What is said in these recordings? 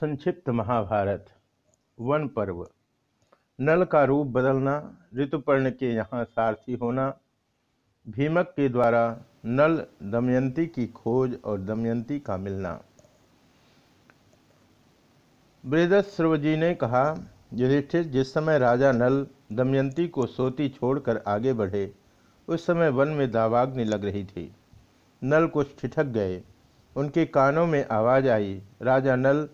संक्षिप्त महाभारत, वन पर्व। नल का रूप बदलना, ऋतुपर्ण के यहाँ सारथी होना, भीमक के द्वारा नल दमयंती की खोज और दमयंती का मिलना। बृहदस्रव जी ने कहा, युधिष्ठिर, जिस समय राजा नल दमयंती को सोती छोड़कर आगे बढ़े, उस समय वन में दावाग्नि लग रही थी। नल कुछ ठिठक गए। उनके कानों में आवाज़ आई, राजा नल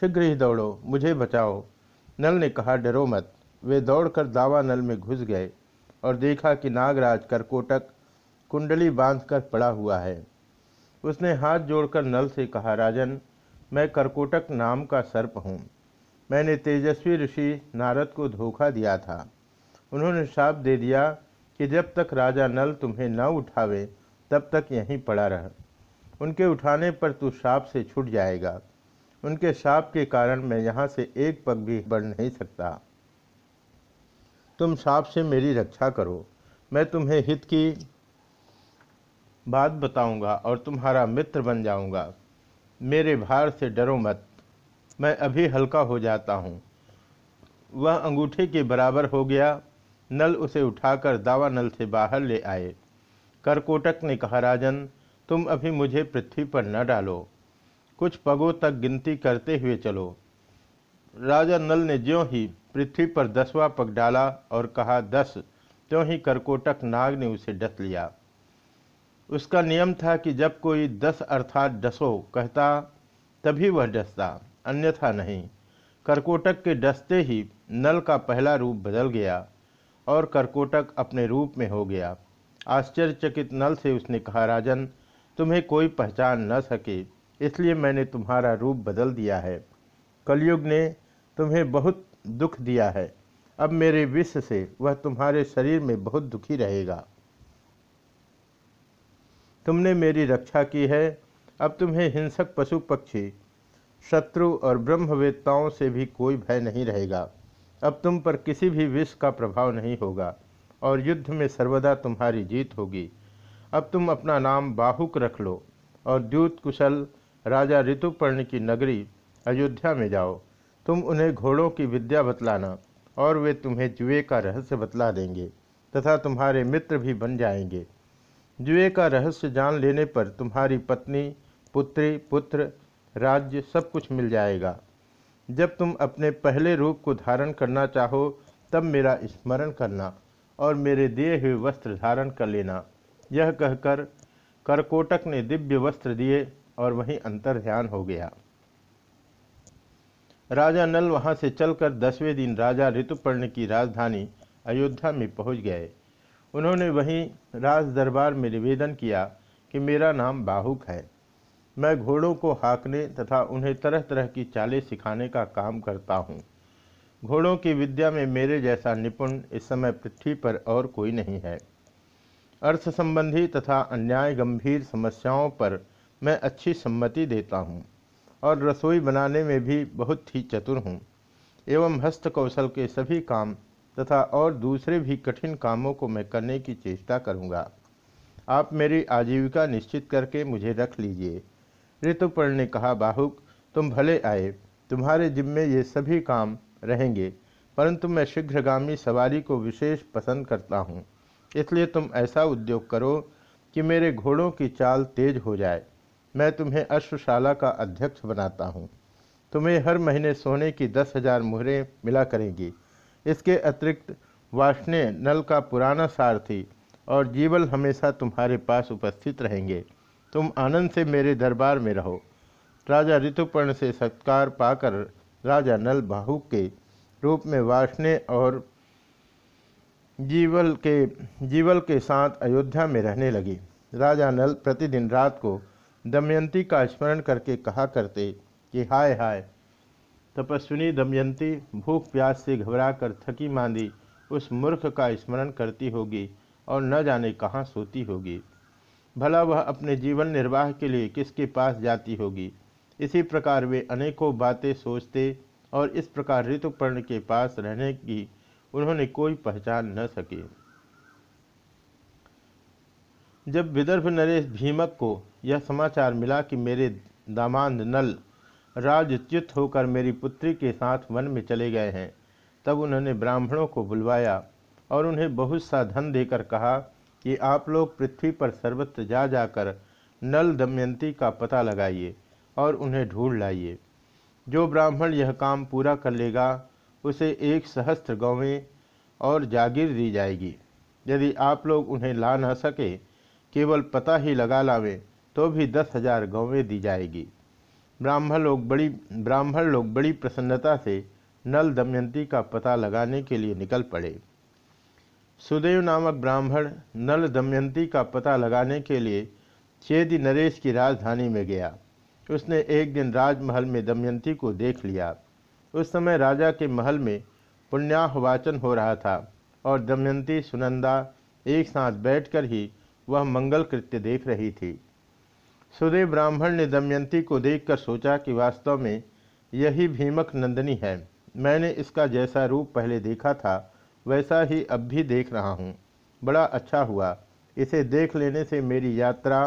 शीघ्र ही दौड़ो, मुझे बचाओ। नल ने कहा, डरो मत। वे दौड़कर दावा नल में घुस गए और देखा कि नागराज करकोटक कुंडली बांधकर पड़ा हुआ है। उसने हाथ जोड़कर नल से कहा, राजन, मैं करकोटक नाम का सर्प हूँ। मैंने तेजस्वी ऋषि नारद को धोखा दिया था। उन्होंने शाप दे दिया कि जब तक राजा नल तुम्हें न उठावे, तब तक यहीं पड़ा रह। उनके उठाने पर तू शाप से छूट जाएगा। उनके शाप के कारण मैं यहाँ से एक पग भी बढ़ नहीं सकता। तुम शाप से मेरी रक्षा करो। मैं तुम्हें हित की बात बताऊँगा और तुम्हारा मित्र बन जाऊँगा। मेरे भार से डरो मत। मैं अभी हल्का हो जाता हूँ। वह अंगूठे के बराबर हो गया। नल उसे उठाकर दावा नल से बाहर ले आए। करकोटक ने कहा, राजन, तुम अभी मुझे पृथ्वी पर न डालो। कुछ पगों तक गिनती करते हुए चलो। राजा नल ने ज्यों ही पृथ्वी पर दसवां पग डाला और कहा, दस। त्यों ही करकोटक नाग ने उसे डस लिया। उसका नियम था कि जब कोई दस अर्थात डसो कहता, तभी वह डसता, अन्यथा नहीं। करकोटक के डसते ही नल का पहला रूप बदल गया और करकोटक अपने रूप में हो गया। आश्चर्यचकित नल से उसने कहा, राजन, तुम्हें कोई पहचान न सके इसलिए मैंने तुम्हारा रूप बदल दिया है। कलयुग ने तुम्हें बहुत दुख दिया है। अब मेरे विष से वह तुम्हारे शरीर में बहुत दुखी रहेगा। तुमने मेरी रक्षा की है। अब तुम्हें हिंसक पशु पक्षी, शत्रु और ब्रह्मवेत्ताओं से भी कोई भय नहीं रहेगा। अब तुम पर किसी भी विष का प्रभाव नहीं होगा और युद्ध में सर्वदा तुम्हारी जीत होगी। अब तुम अपना नाम बाहुक रख लो और द्यूत कुशल राजा ऋतुपर्ण की नगरी अयोध्या में जाओ। तुम उन्हें घोड़ों की विद्या बतलाना और वे तुम्हें जुए का रहस्य बतला देंगे तथा तुम्हारे मित्र भी बन जाएँगे। जुए का रहस्य जान लेने पर तुम्हारी पत्नी, पुत्री, पुत्र, राज्य सब कुछ मिल जाएगा। जब तुम अपने पहले रूप को धारण करना चाहो, तब मेरा स्मरण करना और मेरे दिए हुए वस्त्र धारण कर लेना। यह कहकर करकोटक ने दिव्य वस्त्र दिए और वहीं अंतर ध्यान हो गया। राजा नल वहाँ से चलकर दसवें दिन राजा ऋतुपर्ण की राजधानी अयोध्या में पहुँच गए। उन्होंने वहीं राज दरबार में निवेदन किया कि मेरा नाम बाहुक है। मैं घोड़ों को हाँकने तथा उन्हें तरह तरह की चालें सिखाने का काम करता हूँ। घोड़ों की विद्या में मेरे जैसा निपुण इस समय पृथ्वी पर और कोई नहीं है। अर्थ संबंधी तथा अन्याय गंभीर समस्याओं पर मैं अच्छी सम्मति देता हूँ और रसोई बनाने में भी बहुत ही चतुर हूँ। एवं हस्त कौशल के सभी काम तथा और दूसरे भी कठिन कामों को मैं करने की चेष्टा करूँगा। आप मेरी आजीविका निश्चित करके मुझे रख लीजिए। ऋतुपर्ण ने कहा, बाहुक, तुम भले आए, तुम्हारे जिम्मे ये सभी काम रहेंगे, परंतु मैं शीघ्रगामी सवारी को विशेष पसंद करता हूँ। इसलिए तुम ऐसा उद्योग करो कि मेरे घोड़ों की चाल तेज हो जाए। मैं तुम्हें अश्वशाला का अध्यक्ष बनाता हूँ। तुम्हें हर महीने सोने की दस हज़ार मुहरें मिला करेंगी। इसके अतिरिक्त वाष्णे नल का पुराना सारथी और जीवल हमेशा तुम्हारे पास उपस्थित रहेंगे। तुम आनंद से मेरे दरबार में रहो। राजा ऋतुपर्ण से सत्कार पाकर राजा नल बाहु के रूप में वाष्णे और जीवल के जीवल के साथ अयोध्या में रहने लगी। राजा नल प्रतिदिन रात को दमयंती का स्मरण करके कहा करते कि हाय हाय। तपस्विनी दमयंती भूख प्यास से घबराकर थकी मांदी, उस मूर्ख का स्मरण करती होगी और न जाने कहाँ सोती होगी। भला वह अपने जीवन निर्वाह के लिए किसके पास जाती होगी? इसी प्रकार वे अनेकों बातें सोचते और इस प्रकार ऋतुपर्ण के पास रहने की उन्होंने कोई पहचान न सके। जब विदर्भ नरेश भीमक को यह समाचार मिला कि मेरे दामाद नल राजच्युत होकर मेरी पुत्री के साथ वन में चले गए हैं। तब उन्होंने ब्राह्मणों को बुलवाया और उन्हें बहुत सा धन देकर कहा कि आप लोग पृथ्वी पर सर्वत्र जा जाकर नल दमयंती का पता लगाइए और उन्हें ढूंढ लाइए। जो ब्राह्मण यह काम पूरा कर लेगा, उसे एक सहस्त्र गौवें और जागीर दी जाएगी। यदि आप लोग उन्हें ला न सके, केवल पता ही लगा लावें तो भी दस हज़ार गौवें दी जाएगी। ब्राह्मण लोग बड़ी, ब्राह्मण लोग बड़ी प्रसन्नता से नल दमयंती का पता लगाने के लिए निकल पड़े। सुदेव नामक ब्राह्मण नल दमयंती का पता लगाने के लिए चेदी नरेश की राजधानी में गया। उसने एक दिन राजमहल में दमयंती को देख लिया। उस समय राजा के महल में पुण्याहवाचन हो रहा था और दमयंती सुनंदा एक साथ बैठकर ही वह मंगल कृत्य देख रही थी। सुदेव ब्राह्मण ने दमयंती को देखकर सोचा कि वास्तव में यही भीमक नंदनी है। मैंने इसका जैसा रूप पहले देखा था, वैसा ही अब भी देख रहा हूँ। बड़ा अच्छा हुआ। इसे देख लेने से मेरी यात्रा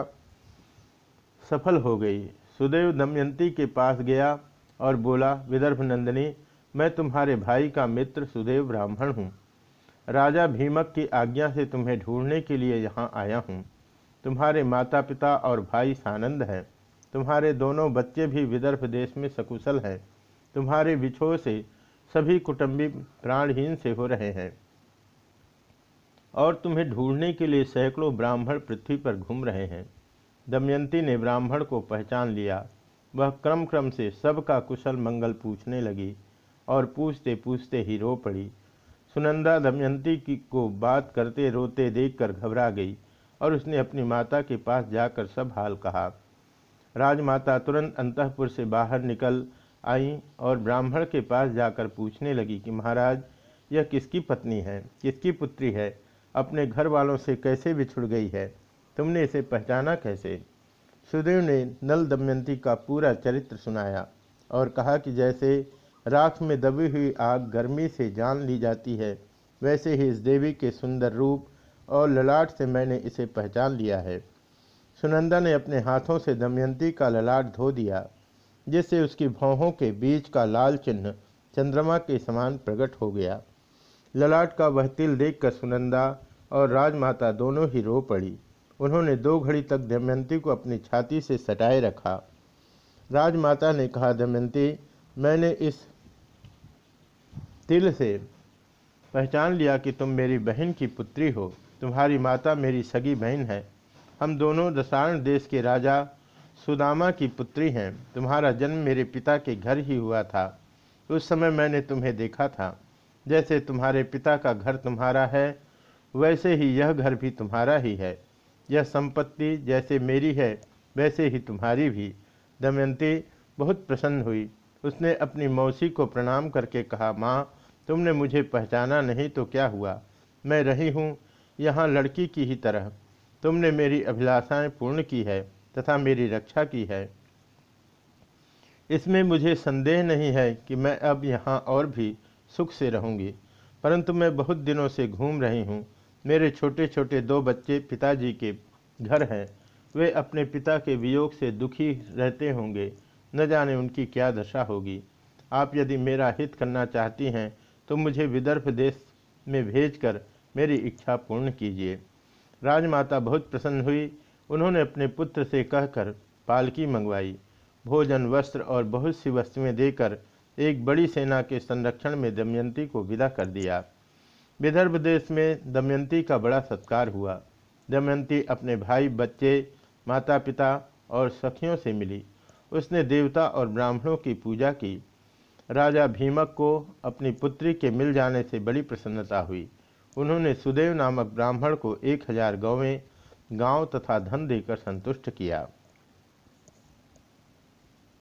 सफल हो गई। सुदेव दमयंती के पास गया और बोला, विदर्भ नंदिनी, मैं तुम्हारे भाई का मित्र सुदेव ब्राह्मण हूँ। राजा भीमक की आज्ञा से तुम्हें ढूँढने के लिए यहाँ आया हूँ। तुम्हारे माता पिता और भाई सानंद हैं। तुम्हारे दोनों बच्चे भी विदर्भ देश में सकुशल हैं। तुम्हारे बिछो से सभी कुटुंबी प्राणहीन से हो रहे हैं। और तुम्हें ढूँढने के लिए सैकड़ों ब्राह्मण पृथ्वी पर घूम रहे हैं। दमयंती ने ब्राह्मण को पहचान लिया। वह क्रम क्रम से सबका कुशल मंगल पूछने लगी और पूछते पूछते ही रो पड़ी। सुनंदा दमयंती की को बात करते रोते देखकर घबरा गई। और उसने अपनी माता के पास जाकर सब हाल कहा। राजमाता तुरंत अंतपुर से बाहर निकल आई और ब्राह्मण के पास जाकर पूछने लगी कि महाराज, यह किसकी पत्नी है? किसकी पुत्री है? अपने घर वालों से कैसे बिछुड़ गई है? तुमने इसे पहचाना कैसे? सुदेव ने नल दमयंती का पूरा चरित्र सुनाया और कहा कि जैसे राख में दबी हुई आग गर्मी से जान ली जाती है, वैसे ही इस देवी के सुंदर रूप और ललाट से मैंने इसे पहचान लिया है। सुनंदा ने अपने हाथों से दमयंती का ललाट धो दिया, जिससे उसकी भौहों के बीच का लाल चिन्ह चंद्रमा के समान प्रकट हो गया। ललाट का वह तिल देखकर सुनंदा और राजमाता दोनों ही रो पड़ी। उन्होंने दो घड़ी तक दमयंती को अपनी छाती से सटाए रखा। राजमाता ने कहा, दमयंती, मैंने इस तिल से पहचान लिया कि तुम मेरी बहन की पुत्री हो। तुम्हारी माता मेरी सगी बहन है। हम दोनों दसारण देश के राजा सुदामा की पुत्री हैं। तुम्हारा जन्म मेरे पिता के घर ही हुआ था। उस समय मैंने तुम्हें देखा था। जैसे तुम्हारे पिता का घर तुम्हारा है, वैसे ही यह घर भी तुम्हारा ही है। यह संपत्ति जैसे मेरी है, वैसे ही तुम्हारी भी। दमयंती बहुत प्रसन्न हुई। उसने अपनी मौसी को प्रणाम करके कहा, माँ, तुमने मुझे पहचाना नहीं तो क्या हुआ? मैं रही हूँ यहाँ लड़की की ही तरह। तुमने मेरी अभिलाषाएँ पूर्ण की है तथा मेरी रक्षा की है। इसमें मुझे संदेह नहीं है कि मैं अब यहाँ और भी सुख से रहूँगी, परंतु मैं बहुत दिनों से घूम रही हूँ। मेरे छोटे छोटे दो बच्चे पिताजी के घर हैं। वे अपने पिता के वियोग से दुखी रहते होंगे। न जाने उनकी क्या दशा होगी। आप यदि मेरा हित करना चाहती हैं तो मुझे विदर्भ देश में भेजकर मेरी इच्छा पूर्ण कीजिए। राजमाता बहुत प्रसन्न हुई। उन्होंने अपने पुत्र से कहकर पालकी मंगवाई। भोजन, वस्त्र और बहुत सी वस्तुएँ देकर एक बड़ी सेना के संरक्षण में दमयंती को विदा कर दिया। विदर्भ देश में दमयंती का बड़ा सत्कार हुआ। दमयंती अपने भाई, बच्चे माता पिता और सखियों से मिली। उसने देवता और ब्राह्मणों की पूजा की। राजा भीमक को अपनी पुत्री के मिल जाने से बड़ी प्रसन्नता हुई। उन्होंने सुदेव नामक ब्राह्मण को एक हज़ार गौवें गाँव तथा धन देकर संतुष्ट किया।